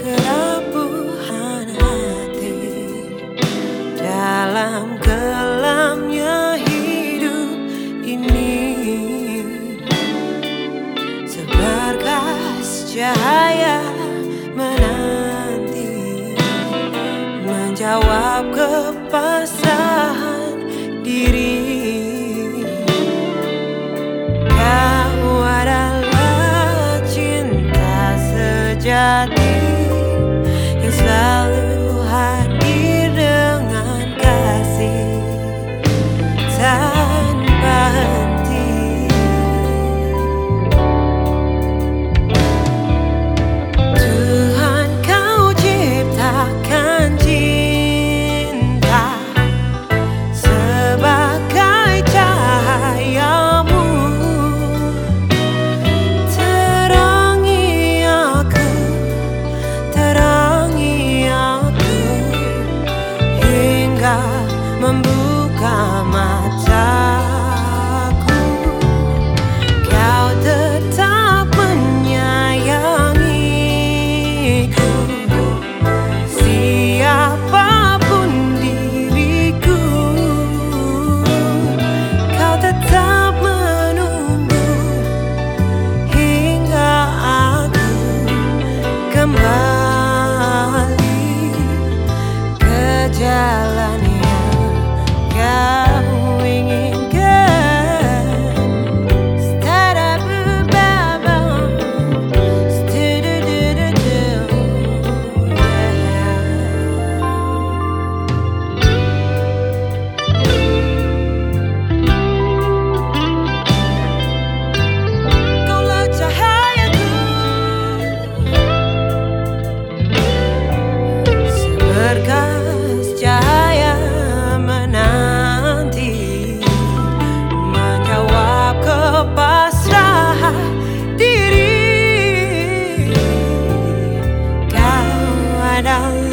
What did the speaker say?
kerapuhan hati dalam kelamnya hidup ini. Seberkas cahaya menanti menjawab kepasrahan sejati yang selalu remember out